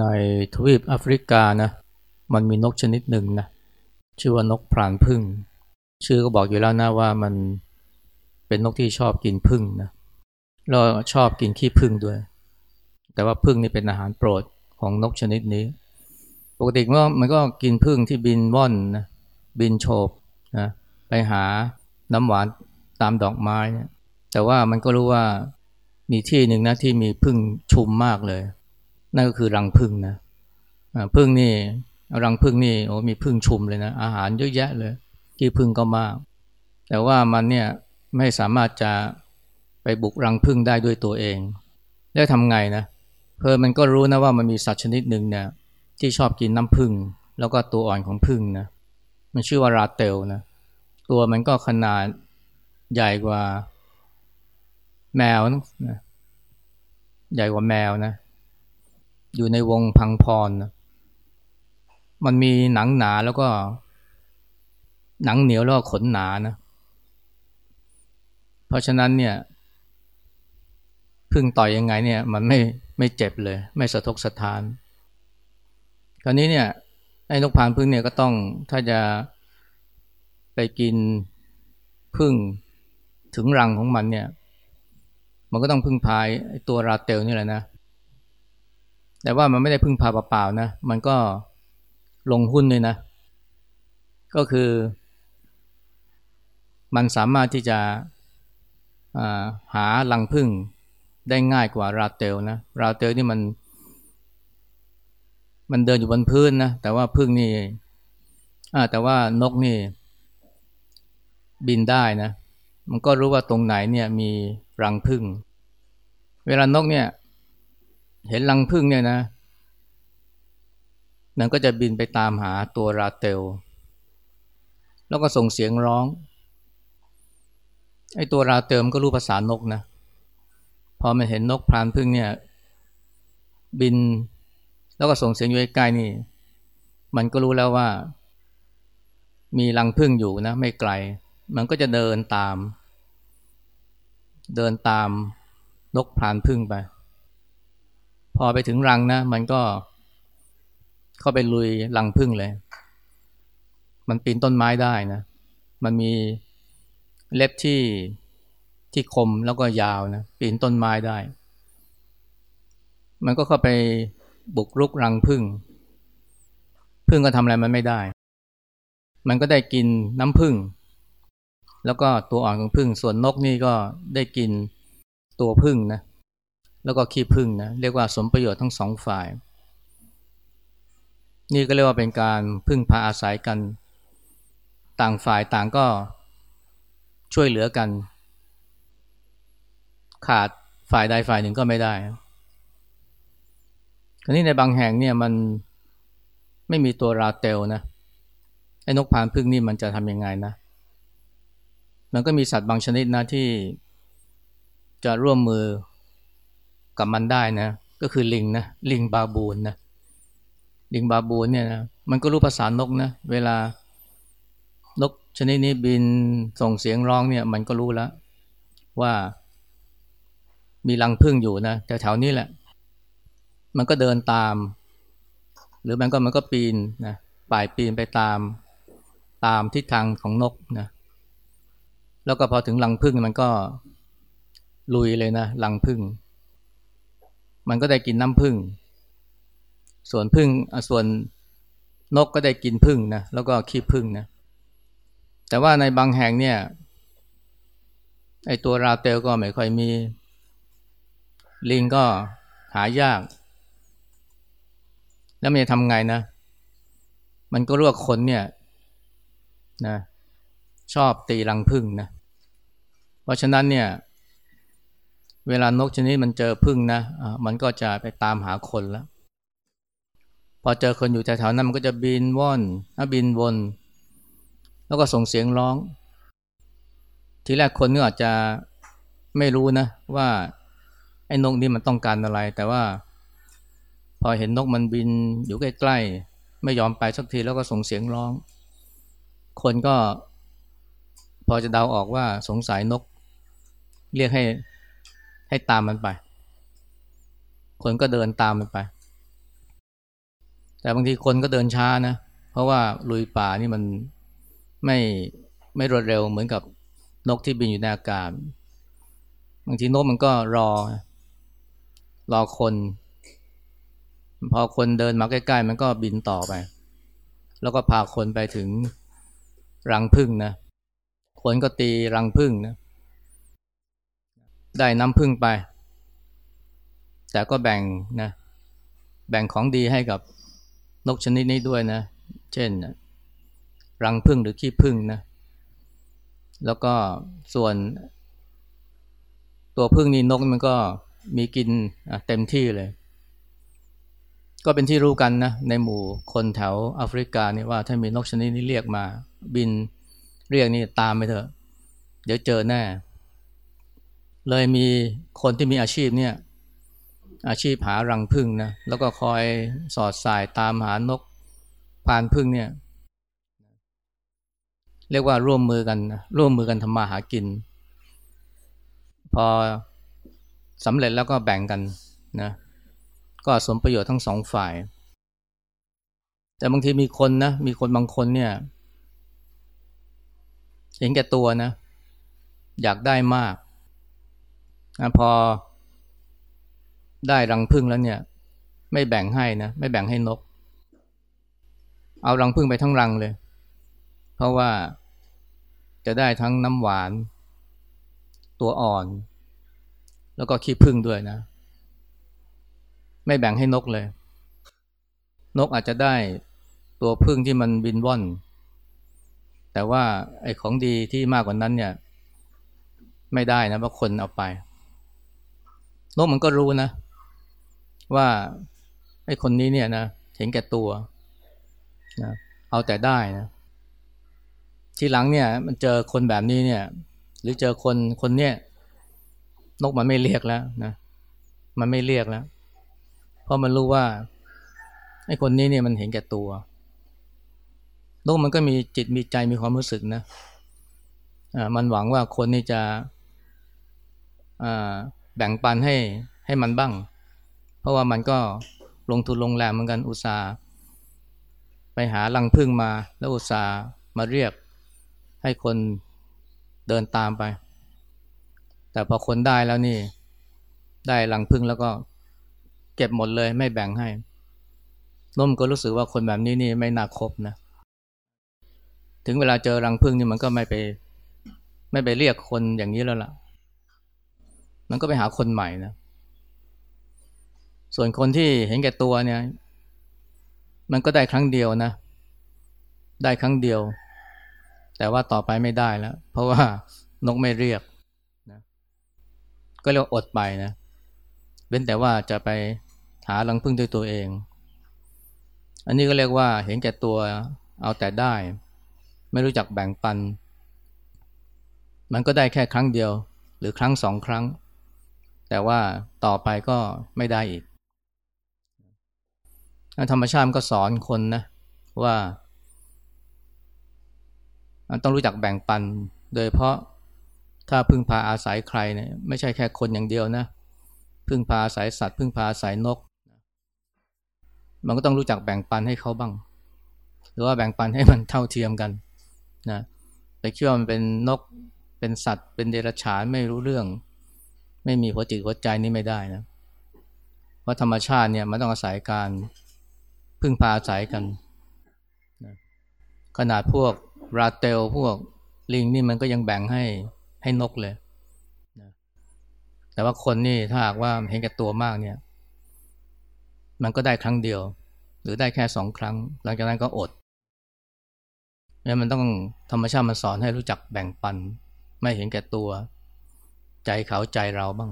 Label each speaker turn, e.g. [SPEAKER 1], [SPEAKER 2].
[SPEAKER 1] ในทวีปแอฟริกานะมันมีนกชนิดหนึ่งนะชื่อว่านกพรานพึ่ง ชื่อก็บอกอยู่แล้วนะว่ามันเป็นนกที่ชอบกินพึ่งนะแล้วชอบกินขี้พึ่งด้วย แต่ว่าพึ่งนี่เป็นอาหารโปรดของนกชนิดนี้ ปกติมันก็มันก็กินพึ่งที่บินว่อนนะบินโฉบนะไปหาน้ำหวานตามดอกไม้นะแต่ว่ามันก็รู้ว่ามีที่หนึ่งนะที่มีพึ่งชุมมากเลย นั่นก็คือรังพึ่งนะพึ่งนี่รังพึ่งนี่โอ้มีพึ่งชุมเลยนะ อาหารเยอะแยะเลยที่พึ่งก็มาก แต่ว่ามันเนี่ยไม่สามารถจะไปบุกรังพึ่งได้ด้วยตัวเอง แล้วทำไงนะเพอมันก็รู้นะว่ามันมีสัตว์ชนิดหนึ่งเนี่ยที่ชอบกินน้ำพึ่งแล้วก็ตัวอ่อนของพึ่งนะมันชื่อว่าราเตลนะตัวมันก็ขนาดใหญ่กว่าแมวนะใหญ่กว่าแมวนะ อยู่ในวงพังพรนะมันมีหนังหนาแล้วก็ หนังเหนียวแล้วก็ขนหนานะเพราะฉะนั้นเนี่ยพึ่งต่อยยังไงเนี่ย มันไม่ไม่เจ็บเลย ไม่สะทกสะทาน คราวนี้เนี่ยไอ้นกพานพึ่งเนี่ยก็ต้องถ้าจะไปกินพึ่งถึงรังของมันเนี่ย มันก็ต้องพึ่งพายตัวราเตลนี่แหละนะ แต่ว่ามันไม่ได้พึ่งพาเปล่าๆนะ มันก็ลงหุ้นเลยนะ ก็คือ มันสามารถที่จะหาลังพึ่งได้ง่ายกว่าราเตลนะ ราเตลนี่มัน มันเดินอยู่บนพื้นนะ แต่ว่าพึ่งนี่แต่ว่านกนี่ บินได้นะ มันก็รู้ว่าตรงไหนเนี่ยมีรังพึ่ง เวลานกเนี่ย เห็นรังพึ่งเนี่ยนะ มันก็จะบินไปตามหาตัวราเตล แล้วก็ส่งเสียงร้อง ไอ้ตัวราเตลมันก็รู้ภาษานกนะ พอมันเห็นนกพรานพึ่งเนี่ย บิน แล้วก็ส่งเสียงอยู่ใกล้นี่ มันก็รู้แล้วว่า มีรังพึ่งอยู่นะ ไม่ไกล มันก็จะเดินตาม เดินตามนกพรานพึ่งไป พอไปถึงรังนะ มันก็ เข้าไปลุยรังพึ่งเลย มันปีนต้นไม้ได้นะ มันมีเล็บที่ที่คมแล้วก็ยาวนะ ปีนต้นไม้ได้ มันก็เข้าไปบุกรุกรังพึ่งพึ่งก็ทำอะไรมันไม่ได้ มันก็ได้กินน้ำพึ่ง แล้วก็ตัวอ่อนของพึ่ง ส่วนนกนี่ก็ได้กินตัวพึ่งนะ แล้วก็ขี้พึ่งนะเรียกว่าสมประโยชน์ทั้งสองฝ่าย นี่ก็เรียกว่าเป็นการพึ่งพาอาศัยกัน ต่างฝ่ายต่างก็ช่วยเหลือกัน ขาดฝ่ายใดฝ่ายหนึ่งก็ไม่ได้คราวนี้ในบางแห่งเนี่ยมันไม่มีตัวราเตลนะไอ้นกพานพึ่งนี่มันจะทำยังไงนะมันก็มีสัตว์บางชนิดนะที่จะร่วมมือ กับมันได้นะก็คือลิงนะลิงบาบูนนะลิงบาบูนเนี่ยนะมันก็รู้ภาษานกนะเวลานกชนิดนี้บินส่งเสียงร้องเนี่ย มันก็รู้แล้ว ว่ามีรังพึ่งอยู่นะแถวๆนี้แหละ มันก็เดินตาม หรือมันก็มันก็ปีนนะป่ายปีนไปตามตามทิศทางของนกนะแล้วก็พอถึงรังพึ่งมันก็ลุยเลยนะรังพึ่ง มันก็ได้กินน้ำพึ่งส่วนพึ่งส่วนนกก็ได้กินพึ่งนะแล้วก็ขี้พึ่งนะแต่ว่าในบางแห่งเนี่ยไอตัวราเตลก็ไม่ค่อยมี ลิงก็หายาก แล้วมันจะทำไงนะ มันก็รู้ว่าคนเนี่ยนะชอบตีรังพึ่งนะ เพราะฉะนั้นเนี่ย เวลานกชนิดมันเจอพึ่งนะะมันก็จะไปตามหาคนแล้ว พอเจอคนอยู่แถวๆนั้นมันก็จะบินว่อนบินวน แล้วก็ส่งเสียงร้อง ทีแรกคนก็อาจจะไม่รู้นะว่าไอ้นกนี่มันต้องการอะไร แต่ว่า พอเห็นนกมันบินอยู่ใกล้ๆไม่ยอมไปสักทีแล้วก็ส่งเสียงร้อง คนก็พอจะเดาออกว่าสงสัยนก เรียกให้ ให้ตามมันไป คนก็เดินตามมันไป แต่บางทีคนก็เดินช้านะ เพราะว่าลุยป่านี่มันไม่ไม่รวดเร็วเหมือนกับนกที่บินอยู่ในอากาศ บางทีนกมันก็รอ รอคน พอคนเดินมาใกล้ ๆ มันก็บินต่อไป แล้วก็พาคนไปถึงรังพึ่งนะ คนก็ตีรังพึ่งนะ ได้น้ำพึ่งไป แต่ก็แบ่งนะแบ่งของดีให้กับนกชนิดนี้ด้วยนะ เช่น รังพึ่งหรือขี้พึ่งนะแล้วก็ส่วน ตัวพึ่งนี่นกมันก็มีกินเต็มที่เลย ก็เป็นที่รู้กันนะ ในหมู่คนแถวแอฟริกานี่ว่าถ้ามีนกชนิดนี้เรียกมา บินเรียกนี่ตามไปเถอะ เดี๋ยวเจอแน่ เลยมีคนที่มีอาชีพเนี่ยอาชีพหารังพึ่งนะแล้วก็คอยสอดสายตามหานกพานพึ่งเนี่ยเรียกว่าร่วมมือกันร่วมมือกันทำมาหากิน พอสำเร็จแล้วก็แบ่งกันนะก็สมประโยชน์ทั้งสองฝ่าย แต่บางทีมีคนนะมีคนบางคนเนี่ยเห็นแก่ตัวนะ อยากได้มาก นะพอได้รังพึ่งแล้วเนี่ย ไม่แบ่งให้นะไม่แบ่งให้นก เอารังพึ่งไปทั้งรังเลย เพราะว่าจะได้ทั้งน้ำหวาน ตัวอ่อน แล้วก็ขี้พึ่งด้วยนะ ไม่แบ่งให้นกเลย นกอาจจะได้ตัวพึ่งที่มันบินว่อน แต่ว่าไอ้ของดีที่มากกว่านั้นเนี่ย ไม่ได้นะเพราะคนเอาไป นกมันก็รู้นะ ว่าไอ้คนนี้เนี่ยนะเห็นแก่ตัวนะเอาแต่ได้นะทีหลังเนี่ย มันเจอคนแบบนี้เนี่ย หรือเจอคนคนเนี้ยนกมันไม่เรียกแล้วนะมันไม่เรียกแล้ว เพราะมันรู้ว่าไอ้คนนี้เนี่ยมันเห็นแก่ตัวนกมันก็มีจิตมีใจมีความรู้สึกนะอ่ามันหวังว่าคนนี้จะอ่า แบ่งปันให้ให้มันบ้าง เพราะว่ามันก็ลงทุนลงแรงเหมือนกันอุตสาห์ไปหาลังพึ่งมา แล้วอุตสาห์มาเรียกให้คนเดินตามไป แต่พอคนได้แล้วนี่ ได้ลังพึ่งแล้วก็เก็บหมดเลยไม่แบ่งให้นุ่มก็รู้สึกว่าคนแบบนี้นี่ไม่น่าคบนะ ถึงเวลาเจอรังพึ่งนี่มันก็ไม่ไป ไม่ไปเรียกคนอย่างนี้แล้วล่ะ มันก็ไปหาคนใหม่นะ ส่วนคนที่เห็นแก่ตัวเนี่ย มันก็ได้ครั้งเดียวนะ ได้ครั้งเดียว แต่ว่าต่อไปไม่ได้แล้ว เพราะว่านกไม่เรียกนะก็เรียกอดไปนะเว้นแต่ว่าจะไปหารังพึ่งด้วยตัวเอง อันนี้ก็เรียกว่าเห็นแก่ตัวเอาแต่ได้ ไม่รู้จักแบ่งปัน มันก็ได้แค่ครั้งเดียว หรือครั้งสองครั้ง แต่ว่าต่อไปก็ไม่ได้อีก ธรรมชาติก็สอนคนนะว่า ต้องรู้จักแบ่งปัน โดยเพราะถ้าพึ่งพาอาศัยใครเนี่ยไม่ใช่แค่คนอย่างเดียวนะ พึ่งพาอาศัยสัตว์ พึ่งพาอาศัยนก มันก็ต้องรู้จักแบ่งปันให้เขาบ้าง หรือว่าแบ่งปันให้มันเท่าเทียมกันนะไปคิดว่ามันเป็นนกเป็นสัตว์ เป็นเดรัจฉานไม่รู้เรื่อง ไม่มีหัวจิตหัวใจนี่ไม่ได้นะเพราะธรรมชาติเนี่ยมันต้องอาศัยการพึ่งพาอาศัยกันนะขนาดพวกราเตลพวกลิงนี่มันก็ยังแบ่งให้ให้นกเลยแต่ว่าคนนี่ถ้าหากว่าเห็นแก่ตัวมากเนี่ย มันก็ได้ครั้งเดียว หรือได้แค่สองครั้ง หลังจากนั้นก็อดเนี่มันต้องธรรมชาติมันสอนให้รู้จักแบ่งปัน ไม่เห็นแก่ตัว ใจเขาใจเราบ้าง